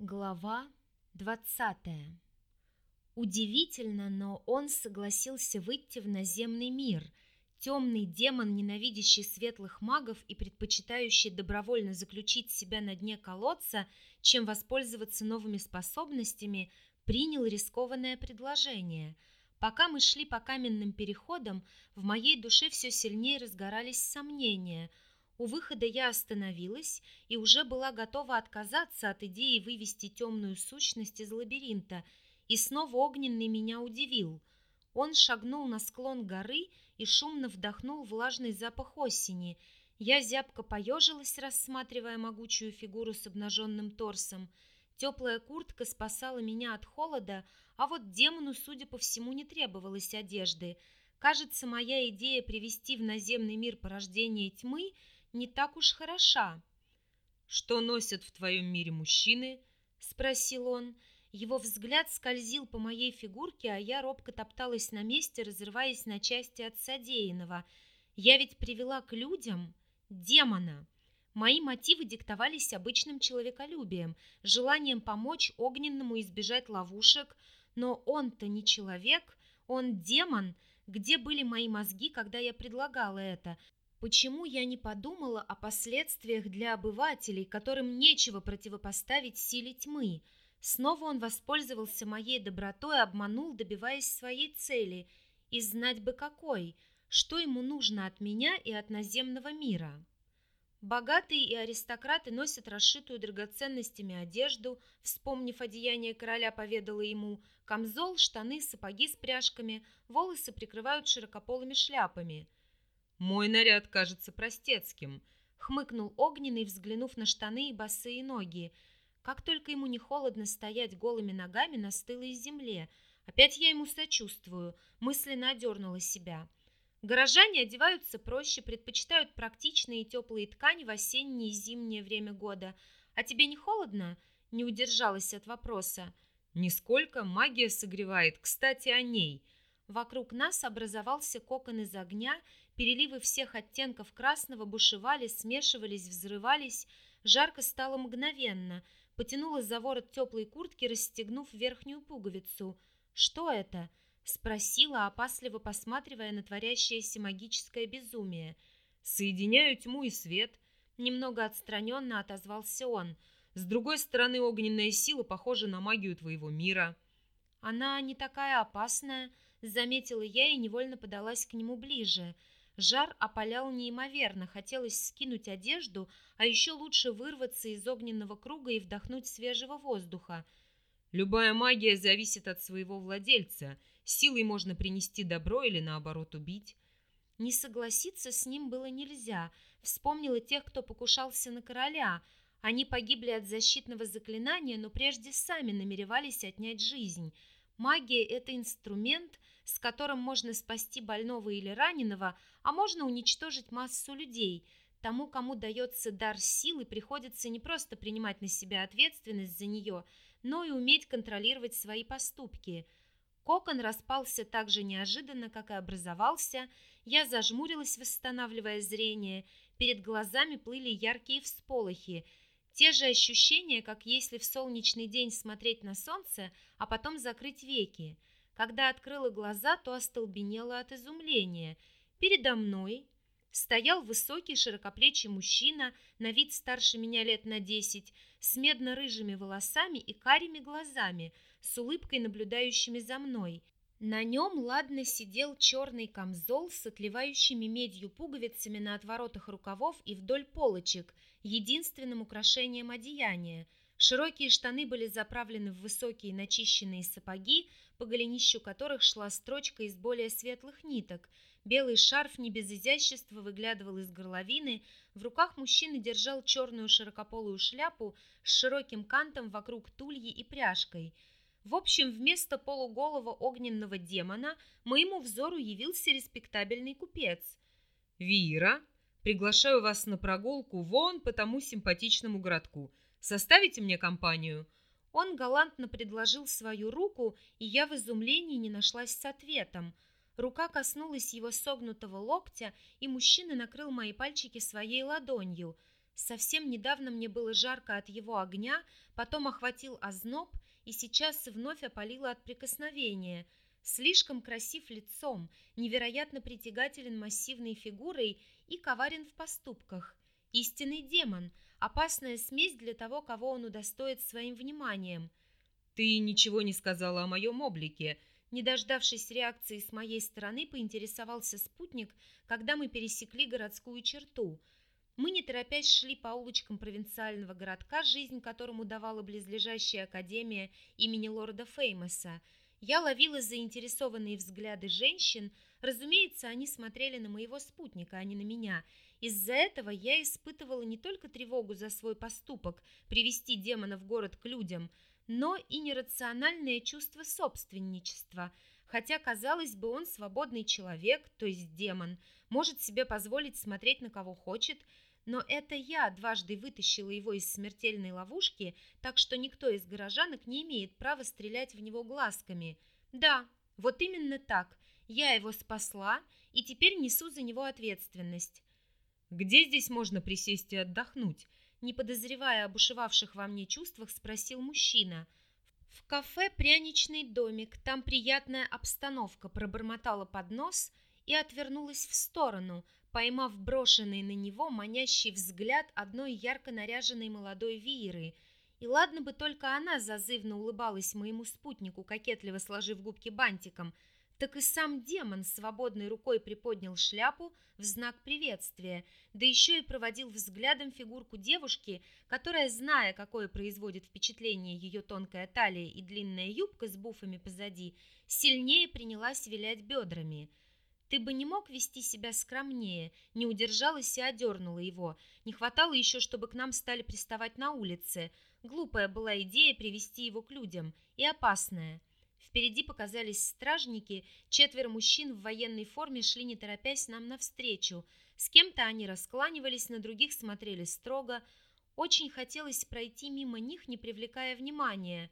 Глава двадцатая. Удивительно, но он согласился выйти в наземный мир. Темный демон, ненавидящий светлых магов и предпочитающий добровольно заключить себя на дне колодца, чем воспользоваться новыми способностями, принял рискованное предложение. Пока мы шли по каменным переходам, в моей душе все сильнее разгорались сомнения – у выхода я остановилась и уже была готова отказаться от идеи вывести темную сущность из лабиринта, и снова огненный меня удивил. Он шагнул на склон горы и шумно вдохнул влажный запах осени. Я зябко поежилась, рассматривая могучую фигуру с обнаженным торсом. Теплая куртка спасала меня от холода, а вот демону, судя по всему, не требовалось одежды. Кажется, моя идея привести в наземный мир порождение тьмы – не так уж хороша. «Что носят в твоем мире мужчины?» — спросил он. Его взгляд скользил по моей фигурке, а я робко топталась на месте, разрываясь на части от содеянного. Я ведь привела к людям демона. Мои мотивы диктовались обычным человеколюбием, желанием помочь огненному избежать ловушек, но он-то не человек, он демон. Где были мои мозги, когда я предлагала это? Почему я не подумала о последствиях для обывателей, которым нечего противопоставить силе тьмы? Снова он воспользовался моей добротой, обманул, добиваясь своей цели. И знать бы какой, что ему нужно от меня и от наземного мира. Богатые и аристократы носят расшитую драгоценностями одежду, вспомнив одеяние короля, поведала ему, камзол, штаны, сапоги с пряжками, волосы прикрывают широкополыми шляпами – мой наряд кажется простецким, хмыкнул Огненный, взглянув на штаны и босые ноги. Как только ему не холодно стоять голыми ногами на стылой земле. Опять я ему сочувствую, мысленно одернула себя. Горожане одеваются проще, предпочитают практичные и теплые ткани в осеннее и зимнее время года. А тебе не холодно? Не удержалась от вопроса. Нисколько магия согревает. Кстати, о ней. Вокруг нас образовался кокон из огня, Переливы всех оттенков красного бушевали, смешивались, взрывались. Жарко стало мгновенно. Потянула за ворот теплой куртки, расстегнув верхнюю пуговицу. «Что это?» — спросила, опасливо посматривая на творящееся магическое безумие. «Соединяю тьму и свет», — немного отстраненно отозвался он. «С другой стороны, огненная сила похожа на магию твоего мира». «Она не такая опасная», — заметила я и невольно подалась к нему ближе — Жар опалял неимоверно, хотелось скинуть одежду, а еще лучше вырваться из огненного круга и вдохнуть свежего воздуха. Любая магия зависит от своего владельца. Силой можно принести добро или наоборот убить. Не согласиться с ним было нельзя. Вспомнила тех, кто покушался на короля. Они погибли от защитного заклинания, но прежде сами намеревались отнять жизнь. Магия – это инструмент, с которым можно спасти больного или раненого, а можно уничтожить массу людей. Тому, кому дается дар силы, приходится не просто принимать на себя ответственность за нее, но и уметь контролировать свои поступки. Кокон распался так же неожиданно, как и образовался. Я зажмурилась, восстанавливая зрение. Перед глазами плыли яркие всполохи. Те же ощущения, как если в солнечный день смотреть на солнце, а потом закрыть веки. Когда открыла глаза, то остолбенела от изумления. Передо мной стоял высокий широкоплечий мужчина, на вид старше меня лет на десять, с медно-рыжими волосами и карими глазами, с улыбкой наблюдающими за мной. На нем ладно сидел черный камзол с отливающими медью пуговицами на отворотах рукавов и вдоль полочек, единственным украшением одеяния – Широкие штаны были заправлены в высокие начищенные сапоги, по голенищу которых шла строчка из более светлых ниток. Белый шарф не без изящества выглядывал из горловины. В руках мужчины держал черную широкополую шляпу с широким кантом вокруг тульи и пряжкой. В общем, вместо полуголого огненного демона моему взору явился респектабельный купец. «Вира, приглашаю вас на прогулку вон по тому симпатичному городку. Составите мне компанию?» Он галантно предложил свою руку, и я в изумлении не нашлась с ответом. Рука коснулась его согнутого локтя, и мужчина накрыл мои пальчики своей ладонью. Совсем недавно мне было жарко от его огня, потом охватил озноб и сейчас вновь опалило от прикосновения. Слишком красив лицом, невероятно притягателен массивной фигурой и коварен в поступках. Истинный демон, опасная смесь для того, кого он удостоит своим вниманием. «Ты ничего не сказала о моем облике», не дождавшись реакции с моей стороны, поинтересовался спутник, когда мы пересекли городскую черту. Мы, не торопясь, шли по улочкам провинциального городка, жизнь которому давала близлежащая академия имени лорда Феймоса. Я ловила заинтересованные взгляды женщин, разумеется, они смотрели на моего спутника, а не на меня. Из-за этого я испытывала не только тревогу за свой поступок привести демона в город к людям – но и нерациональное чувство собственничества, хотя, казалось бы, он свободный человек, то есть демон, может себе позволить смотреть на кого хочет, но это я дважды вытащила его из смертельной ловушки, так что никто из горожанок не имеет права стрелять в него глазками. Да, вот именно так. Я его спасла и теперь несу за него ответственность. Где здесь можно присесть и отдохнуть? не подозревая об бушевавших во мне чувствах, спросил мужчина. В кафе «Пряничный домик», там приятная обстановка, пробормотала под нос и отвернулась в сторону, поймав брошенный на него манящий взгляд одной ярко наряженной молодой виеры. И ладно бы только она зазывно улыбалась моему спутнику, кокетливо сложив губки бантиком – так и сам демон свободной рукой приподнял шляпу в знак приветствия, да еще и проводил взглядом фигурку девушки, которая, зная, какое производит впечатление ее тонкая талия и длинная юбка с буфами позади, сильнее принялась вилять бедрами. Ты бы не мог вести себя скромнее, не удержалась и одернула его. Не хватало еще, чтобы к нам стали приставать на улице. Глупая была идея привести его к людям и опасная. Впереди показались стражники, четверо мужчин в военной форме шли не торопясь нам навстречу. С кем-то они раскланивались, на других смотрели строго. Очень хотелось пройти мимо них, не привлекая внимания.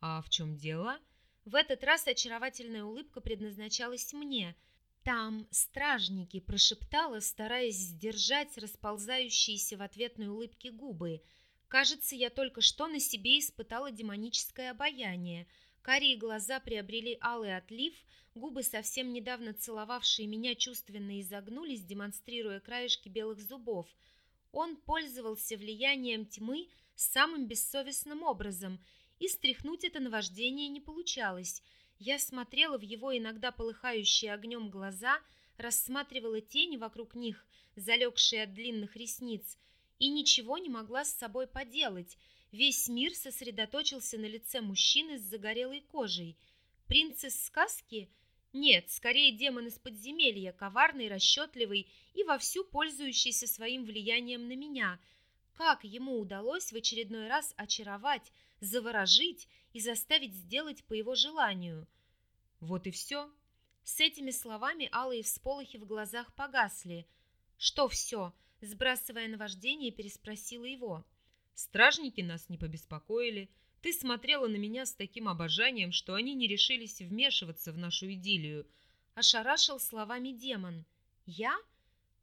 «А в чем дело?» В этот раз очаровательная улыбка предназначалась мне. «Там стражники», — прошептала, стараясь сдержать расползающиеся в ответной улыбке губы. «Кажется, я только что на себе испытала демоническое обаяние». Карие глаза приобрели алый отлив, губы, совсем недавно целовавшие меня, чувственно изогнулись, демонстрируя краешки белых зубов. Он пользовался влиянием тьмы самым бессовестным образом, и стряхнуть это наваждение не получалось. Я смотрела в его иногда полыхающие огнем глаза, рассматривала тени вокруг них, залегшие от длинных ресниц, и ничего не могла с собой поделать – Весь мир сосредоточился на лице мужчины с загорелой кожей. Принц сказки? Нет, скорее демон из подземелья, коварный, расчетливый и вовсю пользующийся своим влиянием на меня. Как ему удалось в очередной раз очаровать, заворожить и заставить сделать по его желанию? Вот и все. С этими словами алые всполохи в глазах погасли. «Что все?» – сбрасывая наваждение, переспросила его. Стражники нас не побеспокоили. Ты смотрела на меня с таким обожанием, что они не решились вмешиваться в нашу идиллию. Ошарашил словами демон. Я?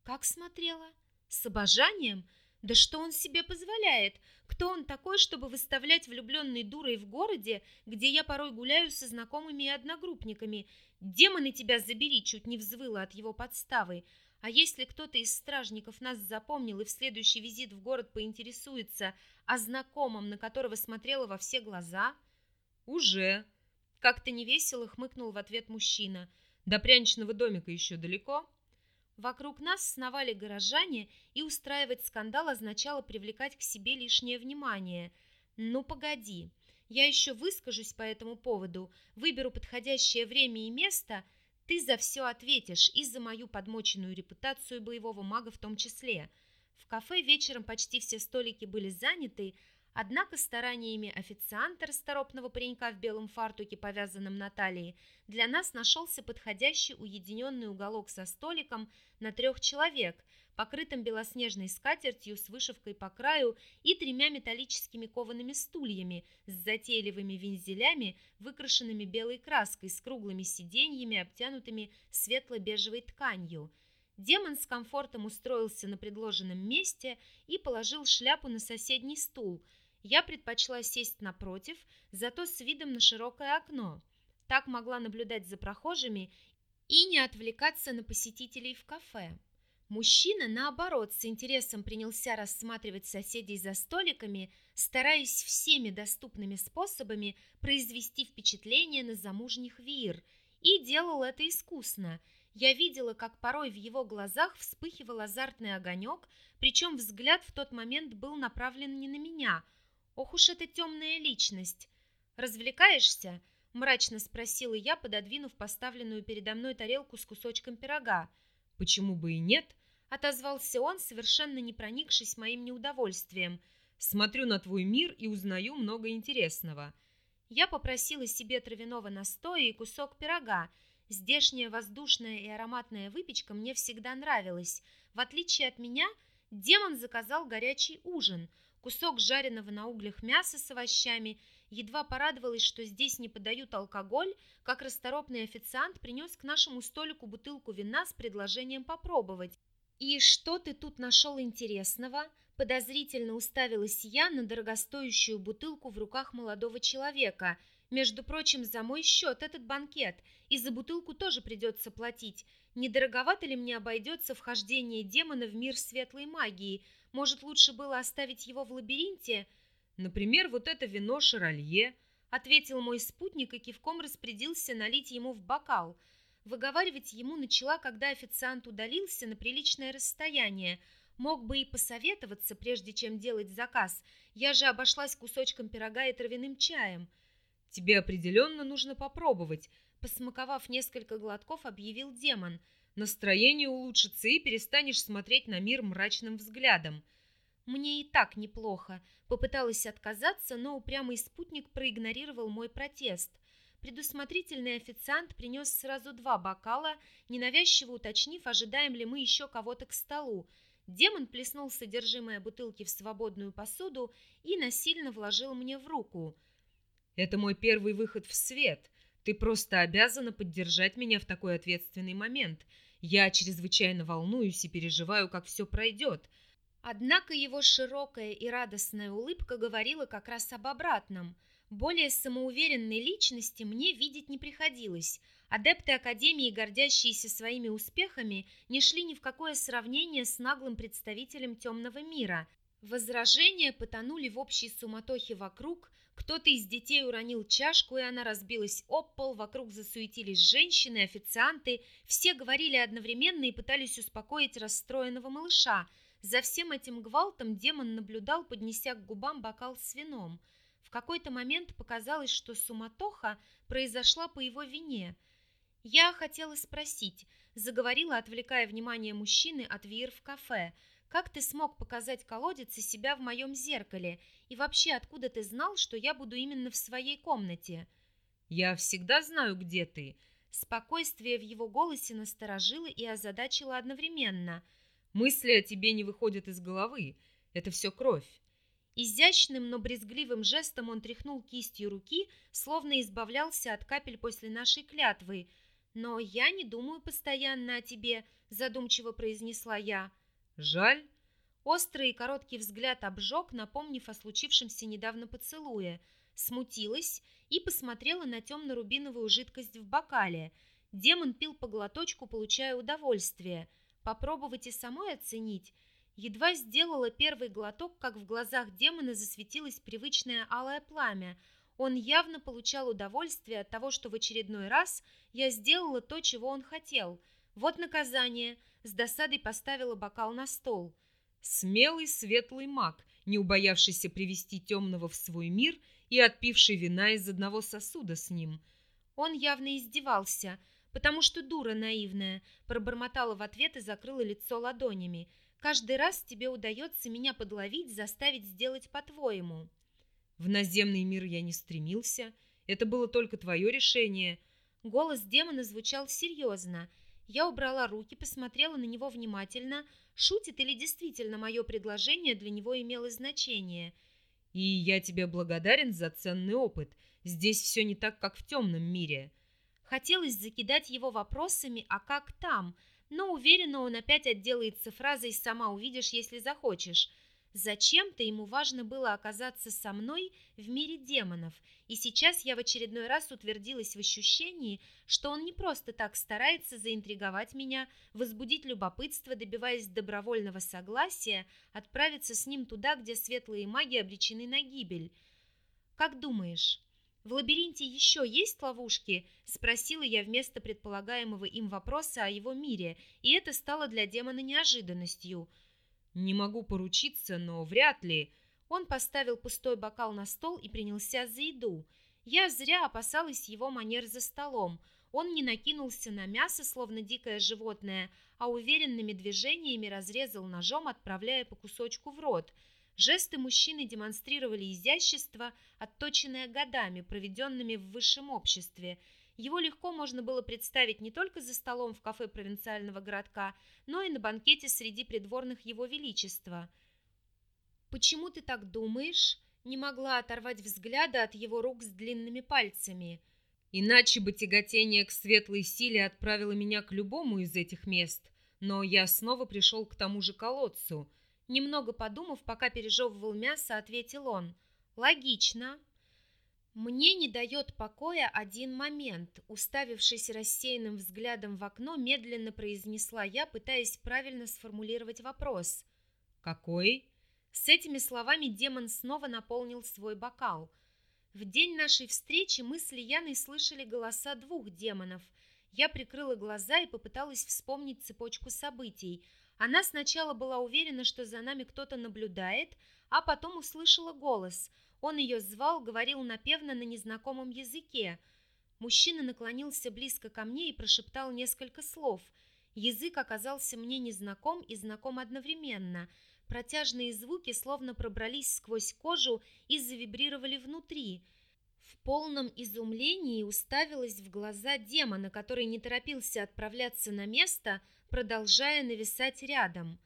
Как смотрела? С обожанием? Да что он себе позволяет? Кто он такой, чтобы выставлять влюбленной дурой в городе, где я порой гуляю со знакомыми и одногруппниками? Демоны тебя забери, чуть не взвыла от его подставы. А если кто-то из стражников нас запомнил и в следующий визит в город поинтересуется о знакомом, на которого смотрела во все глаза? Уже. Как-то невесело хмыкнул в ответ мужчина. До пряничного домика еще далеко? Вокруг нас сновали горожане, и устраивать скандал означало привлекать к себе лишнее внимание. Ну, погоди, я еще выскажусь по этому поводу, выберу подходящее время и место – ты за все ответишь и за мою подмоченную репутацию боевого мага в том числе. В кафе вечером почти все столики были заняты, однако стараниями официанта, расторопного паренька в белом фартуке, повязанном на талии, для нас нашелся подходящий уединенный уголок со столиком на трех человек – покрытым белоснежной скатертью с вышивкой по краю и тремя металлическими коваными стульями с затейливыми вензелями, выкрашенными белой краской, с круглыми сиденьями, обтянутыми светло-бежевой тканью. Демон с комфортом устроился на предложенном месте и положил шляпу на соседний стул. Я предпочла сесть напротив, зато с видом на широкое окно. Так могла наблюдать за прохожими и не отвлекаться на посетителей в кафе. Мужчина, наоборот, с интересом принялся рассматривать соседей за столиками, стараясь всеми доступными способами произвести впечатление на замужних вир, и делал это искусно – я видела, как порой в его глазах вспыхивал азартный огонек, причем взгляд в тот момент был направлен не на меня. Ох уж эта темная личность! «Развлекаешься?» – мрачно спросила я, пододвинув поставленную передо мной тарелку с кусочком пирога. «Почему бы и нет?» – отозвался он, совершенно не проникшись моим неудовольствием. «Смотрю на твой мир и узнаю много интересного». Я попросила себе травяного настоя и кусок пирога – Здешняя воздушная и ароматная выпечка мне всегда нравилась. В отличие от меня, демон заказал горячий ужин, кусок жареного на углях мяса с овощами. Едва порадовалась, что здесь не подают алкоголь, как расторопный официант принес к нашему столику бутылку вина с предложением попробовать. «И что ты тут нашел интересного?» Подозрительно уставилась я на дорогостоящую бутылку в руках молодого человека – между прочим, за мой счет этот банкет, и за бутылку тоже придется платить. Недороговато ли мне обойдется вхождение демона в мир светлой магии? Может, лучше было оставить его в лабиринте? Например, вот это вино Шаролье, ответил мой спутник и кивком распорядился налить ему в бокал. Выговаривать ему начала, когда официант удалился на приличное расстояние. Мог бы и посоветоваться, прежде чем делать заказ. Я же обошлась кусочком пирога и травяным чаем. Тебе определенно нужно попробовать, посмаковав несколько глотков, объявил демон. Настроение улучшится и перестанешь смотреть на мир мрачным взглядом. Мне и так неплохо. Попыталась отказаться, но упрямый спутник проигнорировал мой протест. Предусмотрительный официант принес сразу два бокала, ненавязчиво уточнив, ожидаем ли мы еще кого-то к столу. Демон плеснул содержимое бутылки в свободную посуду и насильно вложил мне в руку – это мой первый выход в свет. Ты просто обязана поддержать меня в такой ответственный момент. Я чрезвычайно волнуюсь и переживаю, как все пройдет. Однако его широкая и радостная улыбка говорила как раз об обратном. Более самоуверенной личности мне видеть не приходилось. Адепты Академии, гордящиеся своими успехами, не шли ни в какое сравнение с наглым представителем темного мира. Возражения потонули в общей суматохе вокруг, кто-то из детей уронил чашку, и она разбилась об пол, вокруг засуетились женщины, официанты. Все говорили одновременно и пытались успокоить расстроенного малыша. За всем этим гвалтом демон наблюдал, поднеся к губам бокал с вином. В какой-то момент показалось, что суматоха произошла по его вине. Я хотела спросить, заговорила, отвлекая внимание мужчины от Вир в кафе – как ты смог показать колодец и себя в моем зеркале? И вообще, откуда ты знал, что я буду именно в своей комнате?» «Я всегда знаю, где ты». Спокойствие в его голосе насторожило и озадачило одновременно. «Мысли о тебе не выходят из головы. Это все кровь». Изящным, но брезгливым жестом он тряхнул кистью руки, словно избавлялся от капель после нашей клятвы. «Но я не думаю постоянно о тебе», — задумчиво произнесла я. Жаль. Острый и короткий взгляд обжег, напомнив о случившемся недавно поцелуе. Смутилась и посмотрела на темно-рубиновую жидкость в бокале. Демон пил по глоточку, получая удовольствие. Попробовать и самой оценить. Едва сделала первый глоток, как в глазах демона засветилось привычное алое пламя. Он явно получал удовольствие от того, что в очередной раз я сделала то, чего он хотел. Вот наказание – с досадой поставила бокал на стол. Смелый светлый маг, не убоявшийся привести темного в свой мир и отпивший вина из одного сосуда с ним. Он явно издевался, потому что дура наивная, пробормотала в ответ и закрыла лицо ладонями. Каждый раз тебе удается меня подловить, заставить сделать по-твоему. В наземный мир я не стремился. Это было только твое решение. Голос демона звучал серьезно, я убрала руки, посмотрела на него внимательно, шутит или действительно мое предложение для него имело значение. «И я тебе благодарен за ценный опыт. Здесь все не так, как в темном мире». Хотелось закидать его вопросами, а как там? Но уверенно он опять отделается фразой «сама увидишь, если захочешь». Зачем-то ему важно было оказаться со мной в мире демонов, и сейчас я в очередной раз утвердилась в ощущении, что он не просто так старается заинтриговать меня, возбудить любопытство, добиваясь добровольного согласия, отправиться с ним туда, где светлые маги обречены на гибель. «Как думаешь, в лабиринте еще есть ловушки?» – спросила я вместо предполагаемого им вопроса о его мире, и это стало для демона неожиданностью – «Не могу поручиться, но вряд ли». Он поставил пустой бокал на стол и принялся за еду. Я зря опасалась его манер за столом. Он не накинулся на мясо, словно дикое животное, а уверенными движениями разрезал ножом, отправляя по кусочку в рот. Жесты мужчины демонстрировали изящество, отточенное годами, проведенными в высшем обществе – его легко можно было представить не только за столом в кафе провинциального городка, но и на банкете среди придворных его величества. «Почему ты так думаешь?» Не могла оторвать взгляда от его рук с длинными пальцами. «Иначе бы тяготение к светлой силе отправило меня к любому из этих мест, но я снова пришел к тому же колодцу». Немного подумав, пока пережевывал мясо, ответил он. «Логично, мне не дает покоя один момент. Уставившись рассеянным взглядом в окно, медленно произнесла я, пытаясь правильно сформулировать вопрос. «Какой?» С этими словами демон снова наполнил свой бокал. В день нашей встречи мы с Лияной слышали голоса двух демонов. Я прикрыла глаза и попыталась вспомнить цепочку событий. Она сначала была уверена, что за нами кто-то наблюдает, а потом услышала голос – он ее звал, говорил напевно на незнакомом языке. Мужчина наклонился близко ко мне и прошептал несколько слов. Язык оказался мне незнаком и знаком одновременно. Протяжные звуки словно пробрались сквозь кожу и завибрировали внутри. В полном изумлении уставилась в глаза демона, который не торопился отправляться на место, продолжая нависать рядом.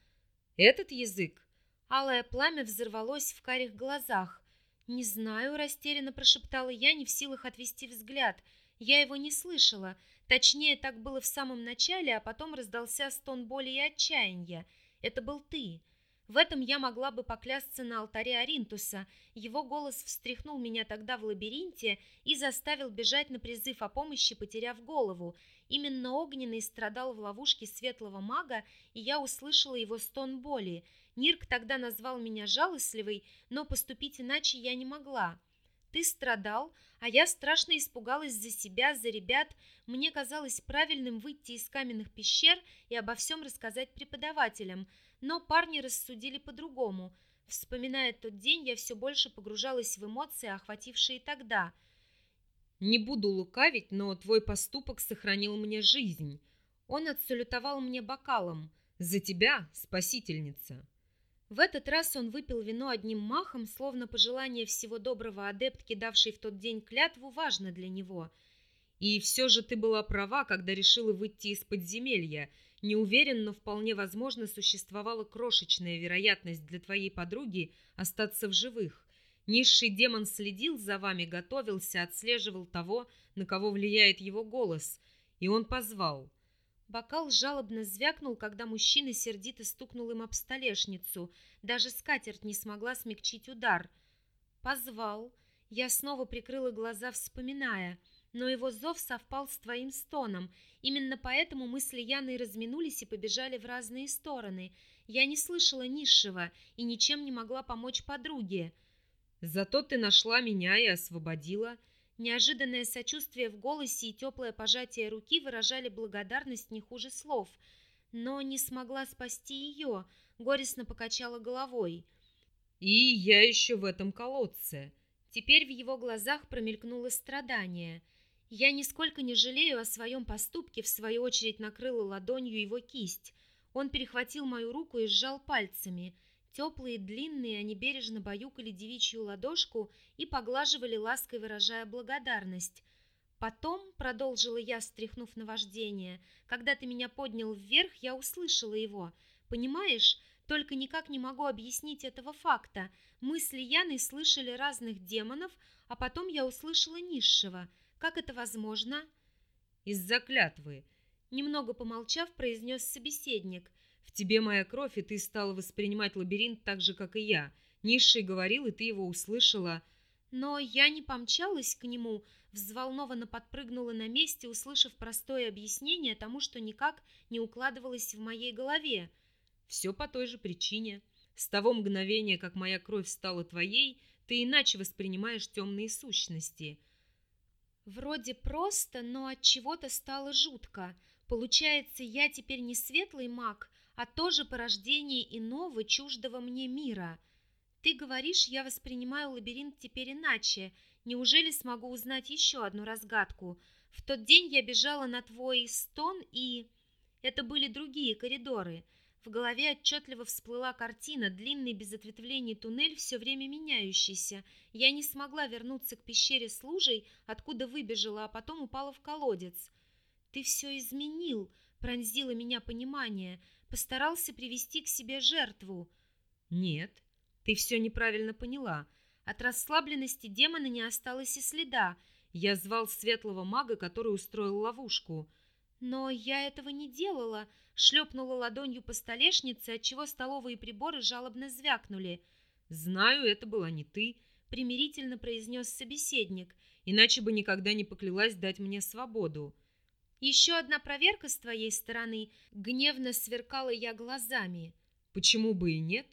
«Этот язык?» Алое пламя взорвалось в карих глазах. «Не знаю», – растерянно прошептала я, не в силах отвести взгляд. Я его не слышала. Точнее, так было в самом начале, а потом раздался стон боли и отчаяния. Это был ты. В этом я могла бы поклясться на алтаре Аринтуса. Его голос встряхнул меня тогда в лабиринте и заставил бежать на призыв о помощи, потеряв голову. Именно Огненный страдал в ловушке светлого мага, и я услышала его стон боли – Нирк тогда назвал меня жалостливой, но поступить иначе я не могла. Ты страдал, а я страшно испугалась за себя, за ребят. Мне казалось правильным выйти из каменных пещер и обо всем рассказать преподавателям, но парни рассудили по-другому. Вспоминая тот день, я все больше погружалась в эмоции, охватившие тогда. «Не буду лукавить, но твой поступок сохранил мне жизнь». Он отсалютовал мне бокалом. «За тебя, спасительница!» В этот раз он выпил вино одним махом, словно пожелание всего доброго адептки, давшей в тот день клятву, важно для него. «И все же ты была права, когда решила выйти из подземелья. Не уверен, но вполне возможно существовала крошечная вероятность для твоей подруги остаться в живых. Низший демон следил за вами, готовился, отслеживал того, на кого влияет его голос, и он позвал. Бокал жалобно звякнул, когда мужчина сердито стукнул им об столешницу. Даже скатерть не смогла смягчить удар. Позвал. Я снова прикрыла глаза, вспоминая. Но его зов совпал с твоим стоном. Именно поэтому мы с Лияной разминулись и побежали в разные стороны. Я не слышала низшего и ничем не могла помочь подруге. «Зато ты нашла меня и освободила», Неожиданное сочувствие в голосе и теплое пожатие руки выражали благодарность не хуже слов. Но не смогла спасти ее, горестно покачала головой. «И я еще в этом колодце». Теперь в его глазах промелькнуло страдание. Я нисколько не жалею о своем поступке, в свою очередь накрыла ладонью его кисть. Он перехватил мою руку и сжал пальцами – Теплые, длинные, они бережно баюкали девичью ладошку и поглаживали лаской, выражая благодарность. Потом, продолжила я, стряхнув на вождение, когда ты меня поднял вверх, я услышала его. Понимаешь, только никак не могу объяснить этого факта. Мы с Лияной слышали разных демонов, а потом я услышала низшего. Как это возможно? Из-за клятвы. Немного помолчав, произнес собеседник. В тебе моя кровь, и ты стала воспринимать лабиринт так же, как и я. Низший говорил, и ты его услышала. Но я не помчалась к нему, взволнованно подпрыгнула на месте, услышав простое объяснение тому, что никак не укладывалось в моей голове. Все по той же причине. С того мгновения, как моя кровь стала твоей, ты иначе воспринимаешь темные сущности. Вроде просто, но от чего-то стало жутко. Получается, я теперь не светлый маг, а тоже порождение иного чуждого мне мира. Ты говоришь, я воспринимаю лабиринт теперь иначе. Неужели смогу узнать еще одну разгадку? В тот день я бежала на твой стон, и... Это были другие коридоры. В голове отчетливо всплыла картина, длинный без ответвлений туннель, все время меняющийся. Я не смогла вернуться к пещере с лужей, откуда выбежала, а потом упала в колодец. Ты все изменил, пронзило меня понимание. Постарался привести к себе жертву. Нет, ты все неправильно поняла. От расслабленности демона не осталось и следа. Я звал светлого мага, который устроил ловушку. Но я этого не делала. Шлепнула ладонью по столешнице, отчего столовые приборы жалобно звякнули. «Знаю, это была не ты», — примирительно произнес собеседник. «Иначе бы никогда не поклялась дать мне свободу». «Еще одна проверка с твоей стороны», — гневно сверкала я глазами. «Почему бы и нет?»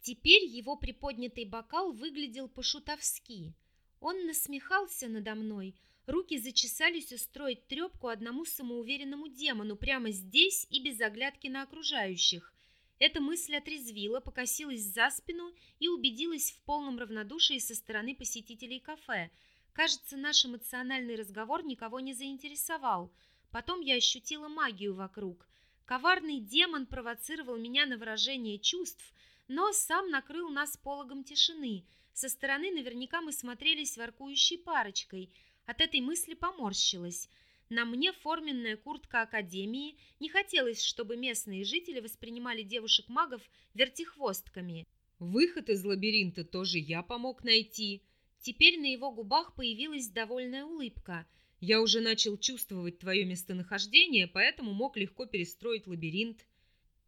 Теперь его приподнятый бокал выглядел по-шутовски. Он насмехался надо мной, руки зачесались устроить трепку одному самоуверенному демону прямо здесь и без оглядки на окружающих. Эта мысль отрезвила, покосилась за спину и убедилась в полном равнодушии со стороны посетителей кафе. Кажется, наш эмоциональный разговор никого не заинтересовал. Потом я ощутила магию вокруг. Коварный демон провоцировал меня на выражение чувств – но сам накрыл нас пологом тишины. Со стороны наверняка мы смотрелись воркующей парочкой. От этой мысли поморщилась. На мне форменная куртка Академии. Не хотелось, чтобы местные жители воспринимали девушек-магов вертихвостками. Выход из лабиринта тоже я помог найти. Теперь на его губах появилась довольная улыбка. Я уже начал чувствовать твое местонахождение, поэтому мог легко перестроить лабиринт.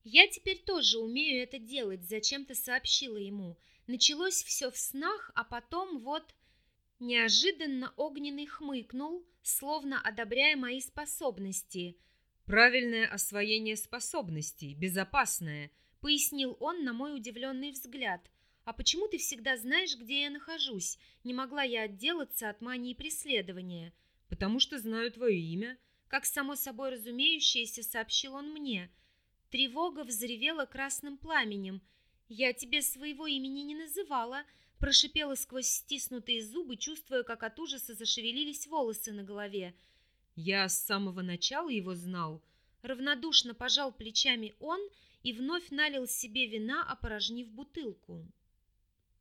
Я теперь тоже умею это делать, зачем-то сообщила ему. Началось все в снах, а потом вот... Неожиданно Огненный хмыкнул, словно одобряя мои способности. «Правильное освоение способностей, безопасное», — пояснил он на мой удивленный взгляд. «А почему ты всегда знаешь, где я нахожусь? Не могла я отделаться от мании преследования». «Потому что знаю твое имя», — как само собой разумеющееся сообщил он мне — Тревога взревела красным пламенем. «Я тебе своего имени не называла», прошипела сквозь стиснутые зубы, чувствуя, как от ужаса зашевелились волосы на голове. «Я с самого начала его знал». Равнодушно пожал плечами он и вновь налил себе вина, опорожнив бутылку.